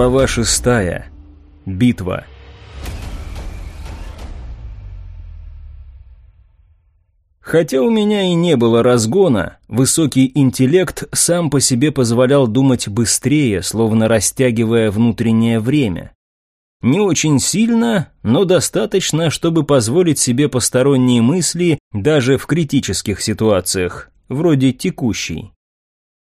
Глава шестая. Битва. Хотя у меня и не было разгона, высокий интеллект сам по себе позволял думать быстрее, словно растягивая внутреннее время. Не очень сильно, но достаточно, чтобы позволить себе посторонние мысли даже в критических ситуациях, вроде текущей.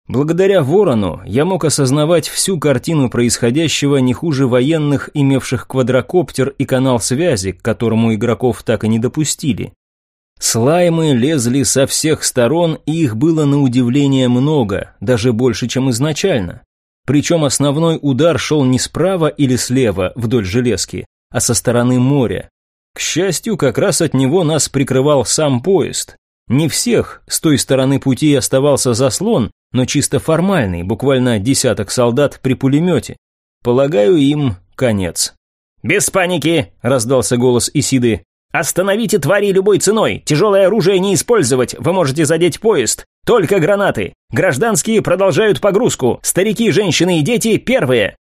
Благодаря Ворону я мог осознавать всю картину происходящего не хуже военных, имевших квадрокоптер и канал связи, к которому игроков так и не допустили. Слаймы лезли со всех сторон, и их было на удивление много, даже больше, чем изначально. Причем основной удар шел не справа или слева вдоль железки, а со стороны моря. К счастью, как раз от него нас прикрывал сам поезд. Не всех, с той стороны пути оставался заслон, но чисто формальный, буквально десяток солдат при пулемете. Полагаю, им конец. «Без паники!» – раздался голос Исиды. «Остановите твари любой ценой! Тяжелое оружие не использовать, вы можете задеть поезд! Только гранаты! Гражданские продолжают погрузку! Старики, женщины и дети первые!»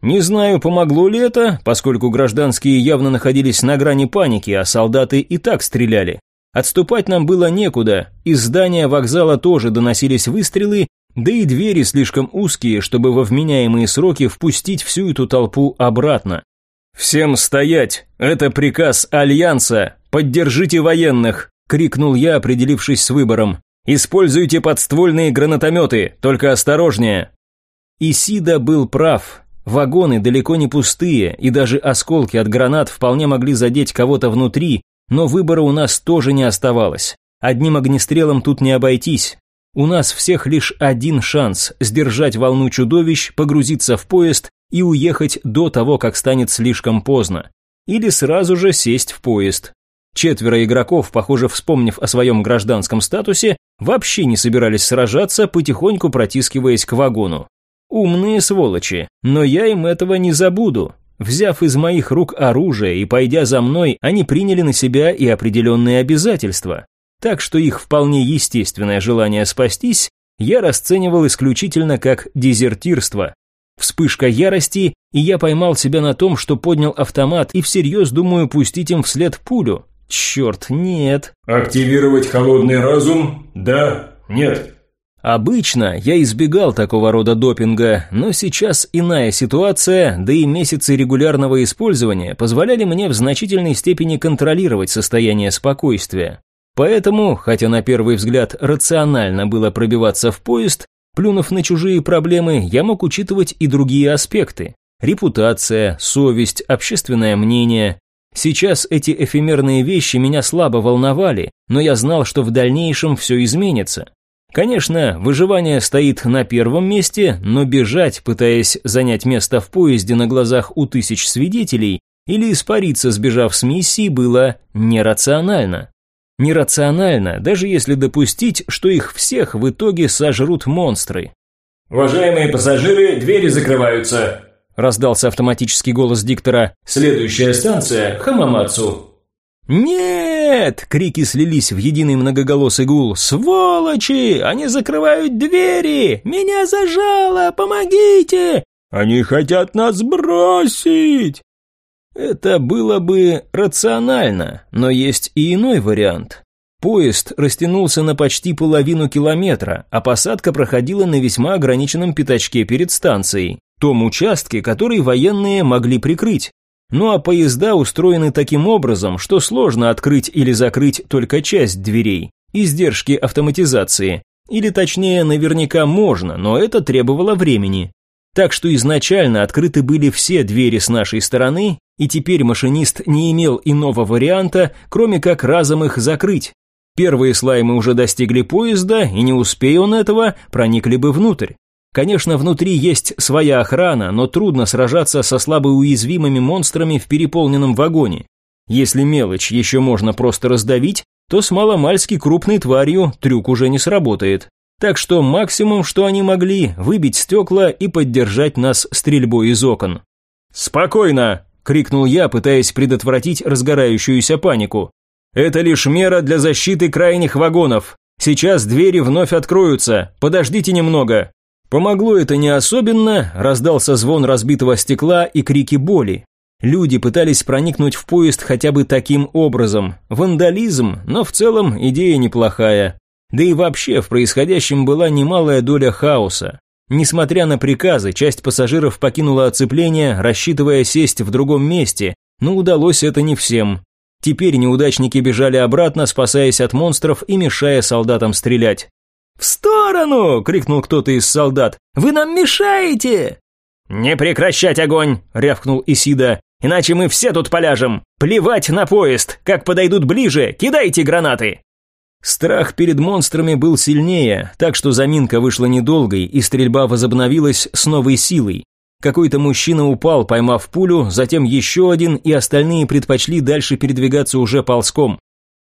Не знаю, помогло ли это, поскольку гражданские явно находились на грани паники, а солдаты и так стреляли. Отступать нам было некуда, из здания вокзала тоже доносились выстрелы, да и двери слишком узкие, чтобы во вменяемые сроки впустить всю эту толпу обратно. «Всем стоять! Это приказ Альянса! Поддержите военных!» – крикнул я, определившись с выбором. «Используйте подствольные гранатометы, только осторожнее!» Исида был прав. Вагоны далеко не пустые, и даже осколки от гранат вполне могли задеть кого-то внутри, но выбора у нас тоже не оставалось. Одним огнестрелом тут не обойтись. У нас всех лишь один шанс – сдержать волну чудовищ, погрузиться в поезд и уехать до того, как станет слишком поздно. Или сразу же сесть в поезд. Четверо игроков, похоже, вспомнив о своем гражданском статусе, вообще не собирались сражаться, потихоньку протискиваясь к вагону. Умные сволочи, но я им этого не забуду. Взяв из моих рук оружие и пойдя за мной, они приняли на себя и определенные обязательства. Так что их вполне естественное желание спастись я расценивал исключительно как дезертирство. Вспышка ярости, и я поймал себя на том, что поднял автомат и всерьез думаю пустить им вслед пулю. Черт, нет. Активировать холодный разум? Да, нет. Обычно я избегал такого рода допинга, но сейчас иная ситуация, да и месяцы регулярного использования позволяли мне в значительной степени контролировать состояние спокойствия. Поэтому, хотя на первый взгляд рационально было пробиваться в поезд, плюнув на чужие проблемы, я мог учитывать и другие аспекты. Репутация, совесть, общественное мнение. Сейчас эти эфемерные вещи меня слабо волновали, но я знал, что в дальнейшем все изменится. Конечно, выживание стоит на первом месте, но бежать, пытаясь занять место в поезде на глазах у тысяч свидетелей, или испариться, сбежав с миссии, было нерационально. Нерационально, даже если допустить, что их всех в итоге сожрут монстры. «Уважаемые пассажиры, двери закрываются», – раздался автоматический голос диктора. «Следующая станция – Хамамацу». «Нет!» – крики слились в единый многоголосый гул. «Сволочи! Они закрывают двери! Меня зажало! Помогите!» «Они хотят нас бросить!» Это было бы рационально, но есть и иной вариант. Поезд растянулся на почти половину километра, а посадка проходила на весьма ограниченном пятачке перед станцией, том участке, который военные могли прикрыть. Ну а поезда устроены таким образом, что сложно открыть или закрыть только часть дверей. Издержки автоматизации. Или точнее, наверняка можно, но это требовало времени. Так что изначально открыты были все двери с нашей стороны, и теперь машинист не имел иного варианта, кроме как разом их закрыть. Первые слаймы уже достигли поезда, и не успея он этого, проникли бы внутрь. Конечно, внутри есть своя охрана, но трудно сражаться со слабо уязвимыми монстрами в переполненном вагоне. Если мелочь еще можно просто раздавить, то с маломальски крупной тварью трюк уже не сработает. Так что максимум, что они могли, выбить стекла и поддержать нас стрельбой из окон. «Спокойно!» – крикнул я, пытаясь предотвратить разгорающуюся панику. «Это лишь мера для защиты крайних вагонов. Сейчас двери вновь откроются. Подождите немного. Помогло это не особенно, раздался звон разбитого стекла и крики боли. Люди пытались проникнуть в поезд хотя бы таким образом. Вандализм, но в целом идея неплохая. Да и вообще в происходящем была немалая доля хаоса. Несмотря на приказы, часть пассажиров покинула оцепление, рассчитывая сесть в другом месте, но удалось это не всем. Теперь неудачники бежали обратно, спасаясь от монстров и мешая солдатам стрелять. «В сторону!» – крикнул кто-то из солдат. «Вы нам мешаете!» «Не прекращать огонь!» – рявкнул Исида. «Иначе мы все тут поляжем! Плевать на поезд! Как подойдут ближе, кидайте гранаты!» Страх перед монстрами был сильнее, так что заминка вышла недолгой, и стрельба возобновилась с новой силой. Какой-то мужчина упал, поймав пулю, затем еще один, и остальные предпочли дальше передвигаться уже ползком.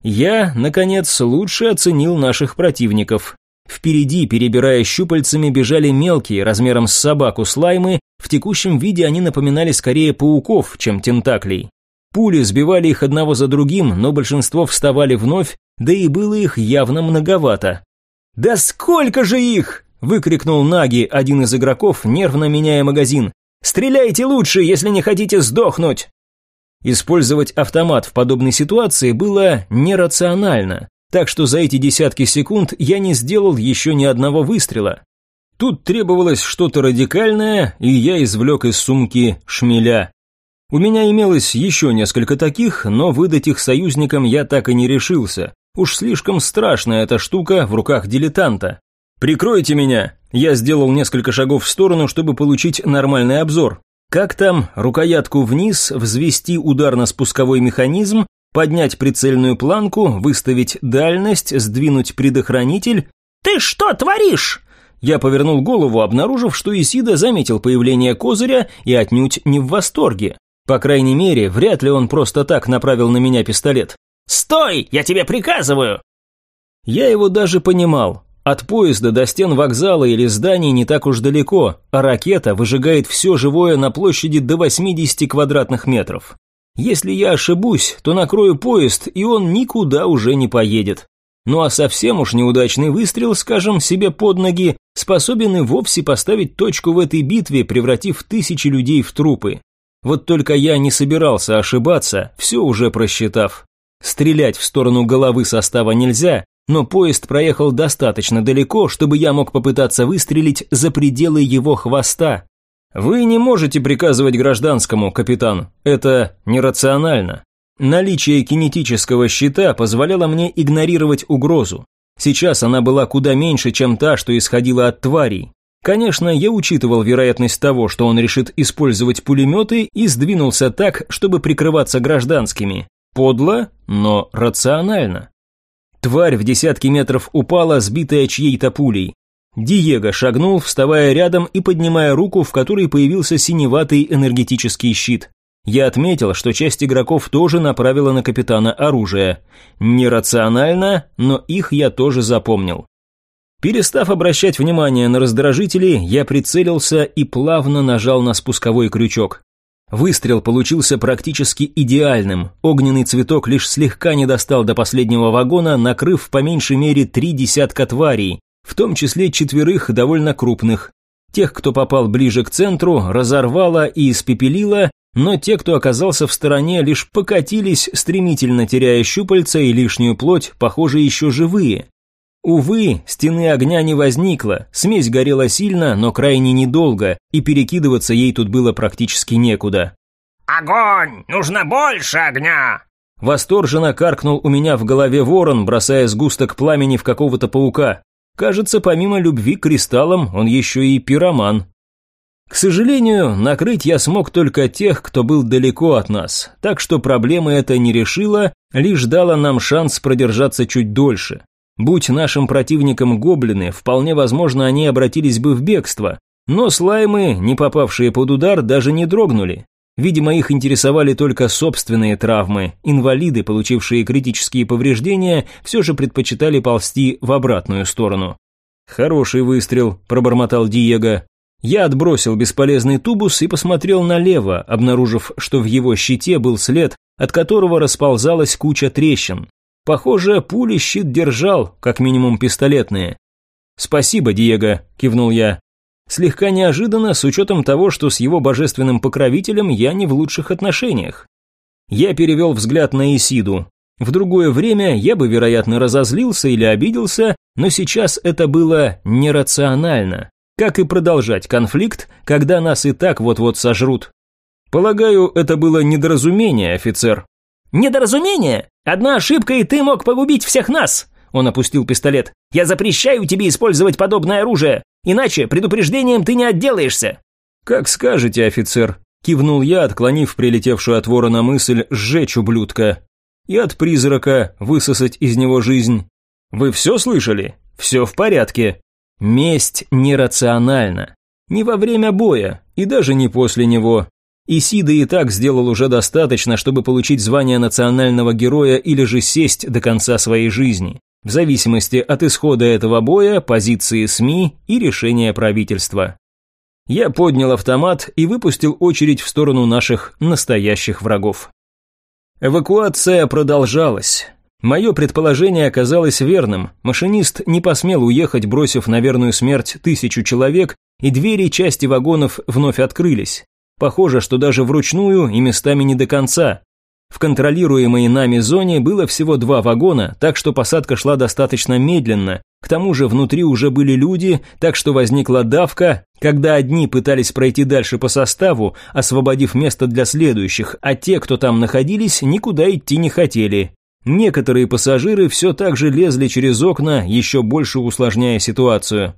Я, наконец, лучше оценил наших противников. Впереди, перебирая щупальцами, бежали мелкие, размером с собаку, слаймы, в текущем виде они напоминали скорее пауков, чем тентаклей. Пули сбивали их одного за другим, но большинство вставали вновь, да и было их явно многовато. «Да сколько же их!» – выкрикнул Наги, один из игроков, нервно меняя магазин. «Стреляйте лучше, если не хотите сдохнуть!» Использовать автомат в подобной ситуации было нерационально так что за эти десятки секунд я не сделал еще ни одного выстрела. Тут требовалось что-то радикальное, и я извлек из сумки шмеля. У меня имелось еще несколько таких, но выдать их союзникам я так и не решился. Уж слишком страшная эта штука в руках дилетанта. «Прикройте меня!» Я сделал несколько шагов в сторону, чтобы получить нормальный обзор. Как там, рукоятку вниз, взвести ударно-спусковой механизм, поднять прицельную планку, выставить дальность, сдвинуть предохранитель. «Ты что творишь?» Я повернул голову, обнаружив, что Исида заметил появление козыря и отнюдь не в восторге. По крайней мере, вряд ли он просто так направил на меня пистолет. «Стой! Я тебе приказываю!» Я его даже понимал. От поезда до стен вокзала или зданий не так уж далеко, а ракета выжигает все живое на площади до 80 квадратных метров. Если я ошибусь, то накрою поезд, и он никуда уже не поедет. Ну а совсем уж неудачный выстрел, скажем, себе под ноги, способен и вовсе поставить точку в этой битве, превратив тысячи людей в трупы. Вот только я не собирался ошибаться, все уже просчитав. Стрелять в сторону головы состава нельзя, но поезд проехал достаточно далеко, чтобы я мог попытаться выстрелить за пределы его хвоста. Вы не можете приказывать гражданскому, капитан. Это нерационально. Наличие кинетического щита позволяло мне игнорировать угрозу. Сейчас она была куда меньше, чем та, что исходила от тварей. Конечно, я учитывал вероятность того, что он решит использовать пулеметы и сдвинулся так, чтобы прикрываться гражданскими. Подло, но рационально. Тварь в десятки метров упала, сбитая чьей-то пулей. Диего шагнул, вставая рядом и поднимая руку, в которой появился синеватый энергетический щит. Я отметил, что часть игроков тоже направила на капитана оружие. Нерационально, но их я тоже запомнил. Перестав обращать внимание на раздражители, я прицелился и плавно нажал на спусковой крючок. Выстрел получился практически идеальным. Огненный цветок лишь слегка не достал до последнего вагона, накрыв по меньшей мере три десятка тварей, в том числе четверых довольно крупных. Тех, кто попал ближе к центру, разорвало и испепелило, но те, кто оказался в стороне, лишь покатились, стремительно теряя щупальца и лишнюю плоть, похоже, еще живые. Увы, стены огня не возникло, смесь горела сильно, но крайне недолго, и перекидываться ей тут было практически некуда. «Огонь! Нужно больше огня!» Восторженно каркнул у меня в голове ворон, бросая сгусток пламени в какого-то паука. Кажется, помимо любви к кристаллам, он еще и пироман. К сожалению, накрыть я смог только тех, кто был далеко от нас, так что проблемы это не решила, лишь дала нам шанс продержаться чуть дольше. Будь нашим противником гоблины, вполне возможно, они обратились бы в бегство, но слаймы, не попавшие под удар, даже не дрогнули. Видимо, их интересовали только собственные травмы. Инвалиды, получившие критические повреждения, все же предпочитали ползти в обратную сторону. «Хороший выстрел», – пробормотал Диего. Я отбросил бесполезный тубус и посмотрел налево, обнаружив, что в его щите был след, от которого расползалась куча трещин. Похоже, пули щит держал, как минимум пистолетные. «Спасибо, Диего», – кивнул я. Слегка неожиданно, с учетом того, что с его божественным покровителем я не в лучших отношениях. Я перевел взгляд на Исиду. В другое время я бы, вероятно, разозлился или обиделся, но сейчас это было нерационально. Как и продолжать конфликт, когда нас и так вот-вот сожрут. Полагаю, это было недоразумение, офицер. Недоразумение? Одна ошибка, и ты мог погубить всех нас. Он опустил пистолет. Я запрещаю тебе использовать подобное оружие, иначе предупреждением ты не отделаешься. Как скажете, офицер, кивнул я, отклонив прилетевшую от ворона мысль сжечь ублюдка и от призрака высосать из него жизнь. Вы все слышали? Все в порядке. Месть нерациональна. Не во время боя, и даже не после него. Исида и так сделал уже достаточно, чтобы получить звание национального героя или же сесть до конца своей жизни, в зависимости от исхода этого боя, позиции СМИ и решения правительства. Я поднял автомат и выпустил очередь в сторону наших настоящих врагов. Эвакуация продолжалась. Мое предположение оказалось верным. Машинист не посмел уехать, бросив на верную смерть тысячу человек, и двери части вагонов вновь открылись. Похоже, что даже вручную и местами не до конца. В контролируемой нами зоне было всего два вагона, так что посадка шла достаточно медленно. К тому же внутри уже были люди, так что возникла давка, когда одни пытались пройти дальше по составу, освободив место для следующих, а те, кто там находились, никуда идти не хотели. Некоторые пассажиры все так же лезли через окна, еще больше усложняя ситуацию.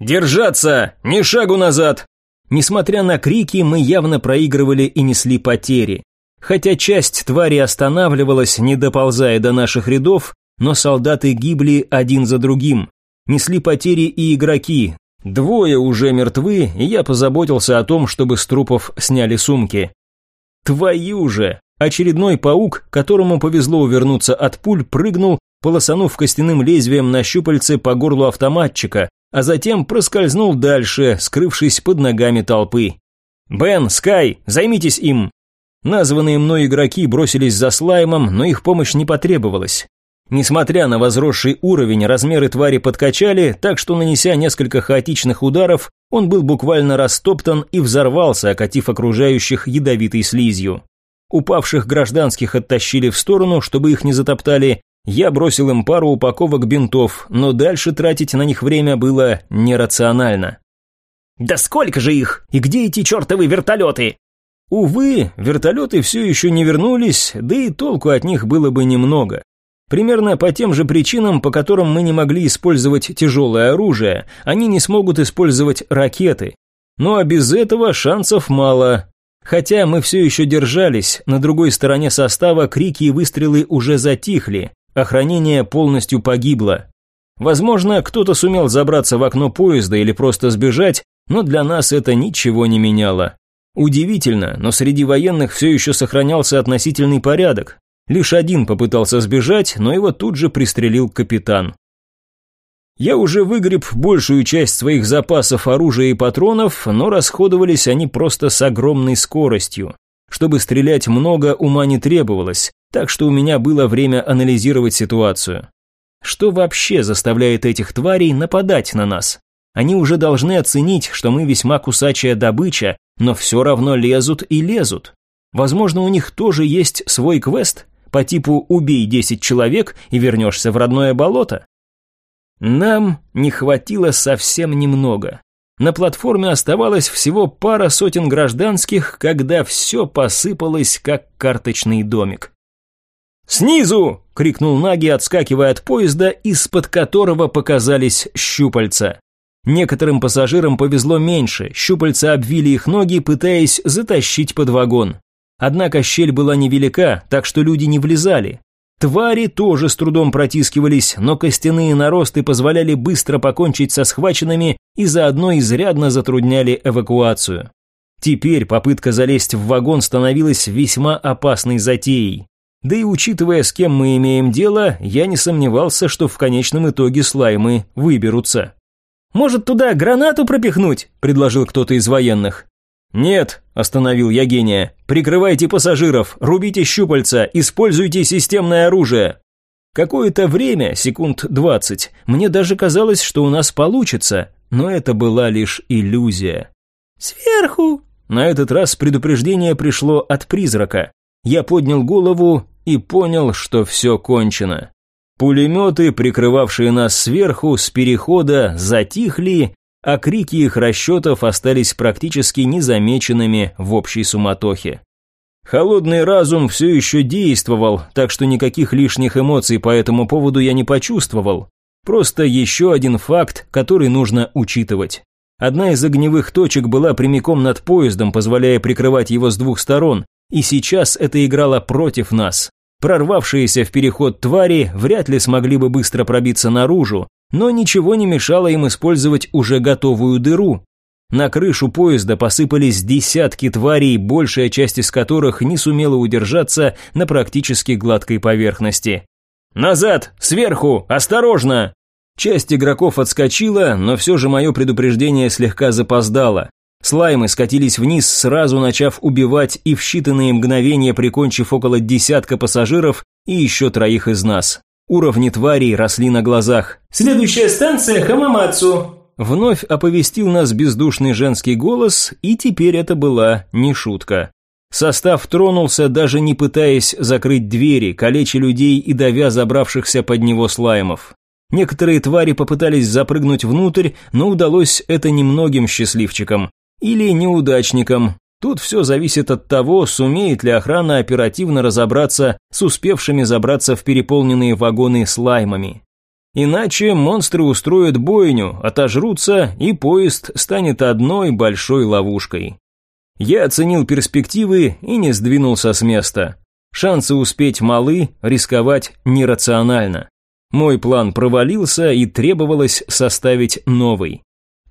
«Держаться! Ни шагу назад!» Несмотря на крики, мы явно проигрывали и несли потери. Хотя часть твари останавливалась, не доползая до наших рядов, но солдаты гибли один за другим. Несли потери и игроки. Двое уже мертвы, и я позаботился о том, чтобы с трупов сняли сумки. Твою же! Очередной паук, которому повезло увернуться от пуль, прыгнул, полосанув костяным лезвием на щупальце по горлу автоматчика, а затем проскользнул дальше, скрывшись под ногами толпы. «Бен, Скай, займитесь им!» Названные мной игроки бросились за слаймом, но их помощь не потребовалась. Несмотря на возросший уровень, размеры твари подкачали, так что, нанеся несколько хаотичных ударов, он был буквально растоптан и взорвался, окатив окружающих ядовитой слизью. Упавших гражданских оттащили в сторону, чтобы их не затоптали. Я бросил им пару упаковок бинтов, но дальше тратить на них время было нерационально. «Да сколько же их? И где эти чертовы вертолеты?» Увы, вертолеты все еще не вернулись, да и толку от них было бы немного. Примерно по тем же причинам, по которым мы не могли использовать тяжелое оружие, они не смогут использовать ракеты. Ну а без этого шансов мало. Хотя мы все еще держались, на другой стороне состава крики и выстрелы уже затихли, охранение полностью погибло. Возможно, кто-то сумел забраться в окно поезда или просто сбежать, но для нас это ничего не меняло. Удивительно, но среди военных все еще сохранялся относительный порядок. Лишь один попытался сбежать, но его тут же пристрелил капитан. Я уже выгреб большую часть своих запасов оружия и патронов, но расходовались они просто с огромной скоростью. Чтобы стрелять много, ума не требовалось, так что у меня было время анализировать ситуацию. Что вообще заставляет этих тварей нападать на нас? Они уже должны оценить, что мы весьма кусачая добыча, но все равно лезут и лезут. Возможно, у них тоже есть свой квест по типу «убей 10 человек и вернешься в родное болото». Нам не хватило совсем немного. На платформе оставалось всего пара сотен гражданских, когда все посыпалось, как карточный домик. «Снизу!» — крикнул Наги, отскакивая от поезда, из-под которого показались щупальца. Некоторым пассажирам повезло меньше, щупальца обвили их ноги, пытаясь затащить под вагон. Однако щель была невелика, так что люди не влезали. Твари тоже с трудом протискивались, но костяные наросты позволяли быстро покончить со схваченными и заодно изрядно затрудняли эвакуацию. Теперь попытка залезть в вагон становилась весьма опасной затеей. Да и учитывая, с кем мы имеем дело, я не сомневался, что в конечном итоге слаймы выберутся. «Может, туда гранату пропихнуть?» – предложил кто-то из военных. «Нет», – остановил я гения, – «прикрывайте пассажиров, рубите щупальца, используйте системное оружие». Какое-то время, секунд двадцать, мне даже казалось, что у нас получится, но это была лишь иллюзия. «Сверху!» На этот раз предупреждение пришло от призрака. Я поднял голову и понял, что все кончено. Пулеметы, прикрывавшие нас сверху, с перехода, затихли, а крики их расчетов остались практически незамеченными в общей суматохе. Холодный разум все еще действовал, так что никаких лишних эмоций по этому поводу я не почувствовал. Просто еще один факт, который нужно учитывать. Одна из огневых точек была прямиком над поездом, позволяя прикрывать его с двух сторон, и сейчас это играло против нас. Прорвавшиеся в переход твари вряд ли смогли бы быстро пробиться наружу, но ничего не мешало им использовать уже готовую дыру. На крышу поезда посыпались десятки тварей, большая часть из которых не сумела удержаться на практически гладкой поверхности. «Назад! Сверху! Осторожно!» Часть игроков отскочила, но все же мое предупреждение слегка запоздало. Слаймы скатились вниз, сразу начав убивать и в считанные мгновения прикончив около десятка пассажиров и еще троих из нас. Уровни тварей росли на глазах. «Следующая станция Хамамацу!» Вновь оповестил нас бездушный женский голос, и теперь это была не шутка. Состав тронулся, даже не пытаясь закрыть двери, калеча людей и давя забравшихся под него слаймов. Некоторые твари попытались запрыгнуть внутрь, но удалось это немногим счастливчикам. Или неудачникам. Тут все зависит от того, сумеет ли охрана оперативно разобраться с успевшими забраться в переполненные вагоны слаймами. Иначе монстры устроят бойню, отожрутся, и поезд станет одной большой ловушкой. Я оценил перспективы и не сдвинулся с места. Шансы успеть малы, рисковать нерационально. Мой план провалился и требовалось составить новый.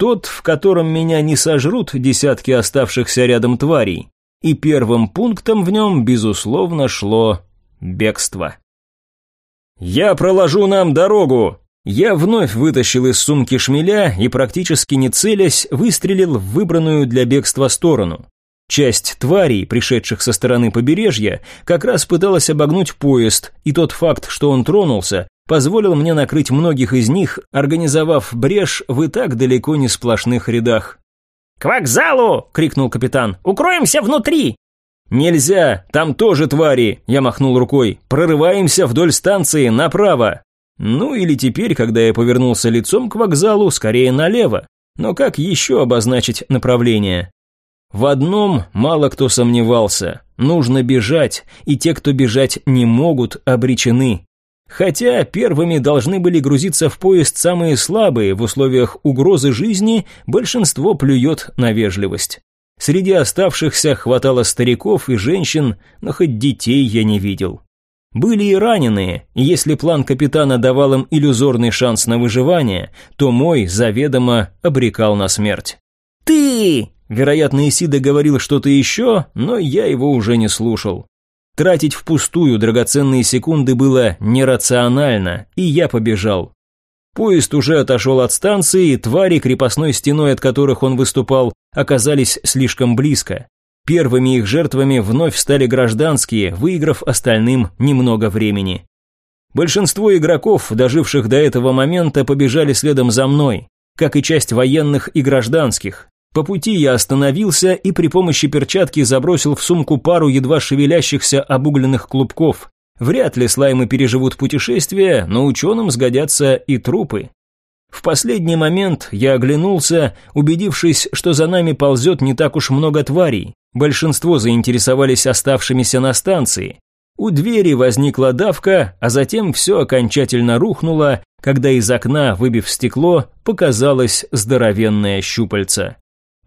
Тот, в котором меня не сожрут десятки оставшихся рядом тварей. И первым пунктом в нем, безусловно, шло бегство. «Я проложу нам дорогу!» Я вновь вытащил из сумки шмеля и, практически не целясь, выстрелил в выбранную для бегства сторону. Часть тварей, пришедших со стороны побережья, как раз пыталась обогнуть поезд, и тот факт, что он тронулся, позволил мне накрыть многих из них, организовав брешь в и так далеко не сплошных рядах. «К вокзалу!» — крикнул капитан. «Укроемся внутри!» «Нельзя! Там тоже твари!» – я махнул рукой. «Прорываемся вдоль станции, направо!» Ну или теперь, когда я повернулся лицом к вокзалу, скорее налево. Но как еще обозначить направление? В одном мало кто сомневался. Нужно бежать, и те, кто бежать не могут, обречены. Хотя первыми должны были грузиться в поезд самые слабые, в условиях угрозы жизни большинство плюет на вежливость. Среди оставшихся хватало стариков и женщин, но хоть детей я не видел. Были и раненые, и если план капитана давал им иллюзорный шанс на выживание, то мой заведомо обрекал на смерть. «Ты!» Вероятно, Исида говорил что-то еще, но я его уже не слушал. Тратить впустую драгоценные секунды было нерационально, и я побежал. Поезд уже отошел от станции, и твари, крепостной стеной от которых он выступал, оказались слишком близко. Первыми их жертвами вновь стали гражданские, выиграв остальным немного времени. Большинство игроков, доживших до этого момента, побежали следом за мной, как и часть военных и гражданских. По пути я остановился и при помощи перчатки забросил в сумку пару едва шевелящихся обугленных клубков. Вряд ли слаймы переживут путешествие, но ученым сгодятся и трупы. В последний момент я оглянулся, убедившись, что за нами ползет не так уж много тварей. Большинство заинтересовались оставшимися на станции. У двери возникла давка, а затем все окончательно рухнуло, когда из окна, выбив стекло, показалось здоровенное щупальце.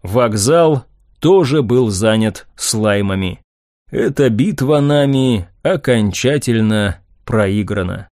Вокзал тоже был занят слаймами. Эта битва нами окончательно проиграна.